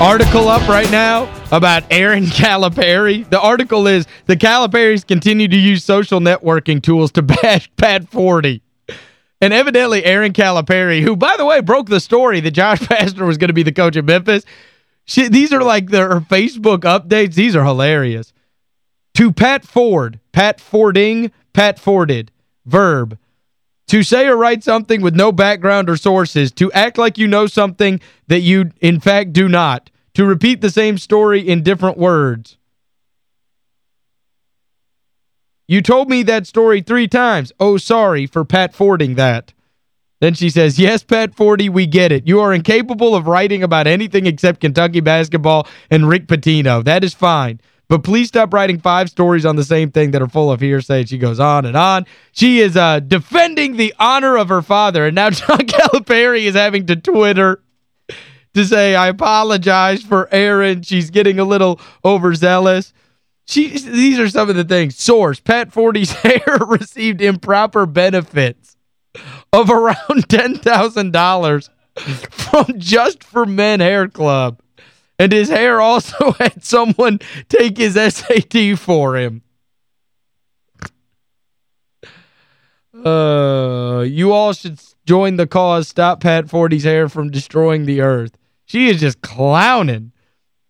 article up right now about Erin Calipari. The article is, the Caliparis continue to use social networking tools to bash Pat Forde. And evidently Erin Calipari, who, by the way, broke the story that Josh Pastner was going to be the coach of Memphis. She, these are like their Facebook updates. These are hilarious. To Pat Forde, Pat Fording, Pat Forded, verb. To say or write something with no background or sources. To act like you know something that you, in fact, do not. To repeat the same story in different words. You told me that story three times. Oh, sorry for Pat Fording that. Then she says, yes, Pat Forde, we get it. You are incapable of writing about anything except Kentucky basketball and Rick Pitino. That is fine. But please stop writing five stories on the same thing that are full of hearsay. She goes on and on. She is uh, defending the honor of her father. And now John Calipari is having to Twitter to say, I apologize for Erin. She's getting a little overzealous. She, these are some of the things. Source, Pat Forde's hair received improper benefits of around $10,000 from Just for Men Hair Club. And his hair also had someone take his SAT for him. Uh, you all should join the cause. Stop Pat Forde's hair from destroying the earth. She is just clowning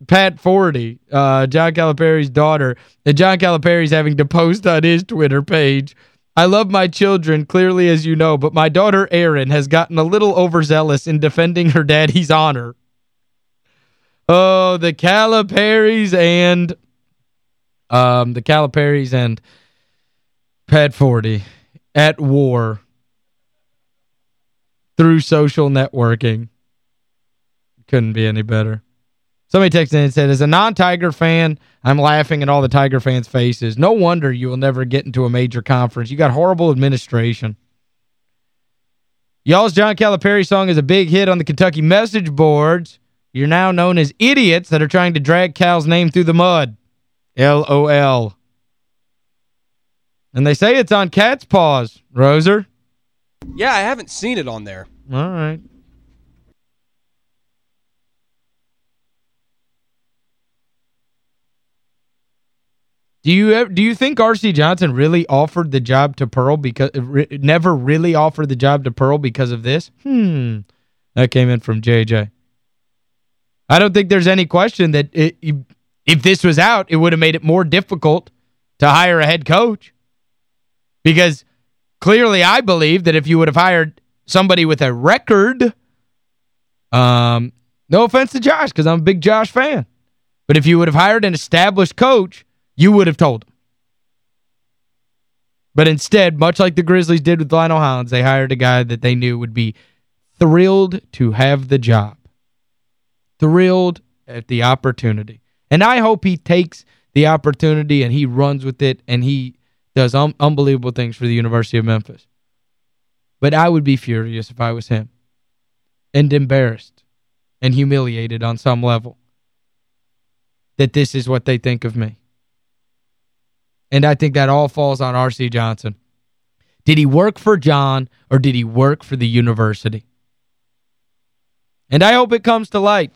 Pat Forde, uh, John Calipari's daughter. And John Calipari's having to post on his Twitter page, I love my children, clearly as you know, but my daughter Erin has gotten a little overzealous in defending her daddy's honor. Oh, the Caliparis and um the Caliparis and Pat Forde at war through social networking. Couldn't be any better. Somebody texted in and said, as a non-Tiger fan, I'm laughing at all the Tiger fans' faces. No wonder you will never get into a major conference. You got horrible administration. Y'all's John Calipari song is a big hit on the Kentucky message boards. You're now known as idiots that are trying to drag Cal's name through the mud. L-O-L. And they say it's on Cat's Pause, Roser. Yeah, I haven't seen it on there. All right. Do you do you think R.C. Johnson really offered the job to Pearl because never really offered the job to Pearl because of this? Hmm. That came in from JJ. I don't think there's any question that it, if this was out, it would have made it more difficult to hire a head coach. Because clearly I believe that if you would have hired somebody with a record, um, no offense to Josh, because I'm a big Josh fan. But if you would have hired an established coach, you would have told him. But instead, much like the Grizzlies did with Lionel Hollins, they hired a guy that they knew would be thrilled to have the job. Thrilled at the opportunity. And I hope he takes the opportunity and he runs with it and he does un unbelievable things for the University of Memphis. But I would be furious if I was him. And embarrassed and humiliated on some level that this is what they think of me. And I think that all falls on R.C. Johnson. Did he work for John or did he work for the university? And I hope it comes to light.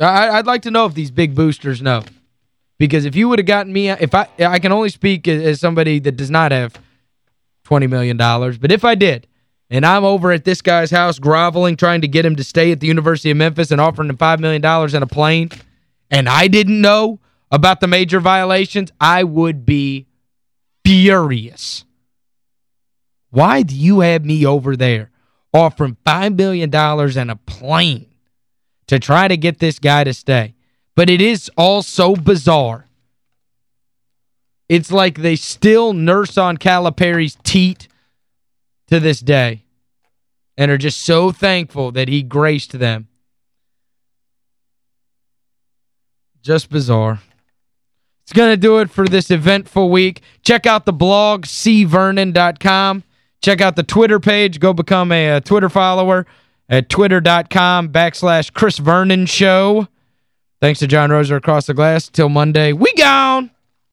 I, would like to know if these big boosters know. Because if you would have gotten me, if I I can only speak as somebody that does not have $20 million, dollars, but if I did, and I'm over at this guy's house groveling, trying to get him to stay at the University of Memphis and offering him $5 million in a plane, and I didn't know about the major violations, I would be furious. Why do you have me over there offering $5 million and a plane to try to get this guy to stay? But it is all so bizarre. It's like they still nurse on Calipari's teat to this day and are just so thankful that he graced them. Just bizarre. It's going to do it for this eventful week. Check out the blog, cvernon.com. Check out the Twitter page. Go become a, a Twitter follower at twitter.com backslash Chris Vernon Show. Thanks to John Roser across the glass. Till Monday, we gone!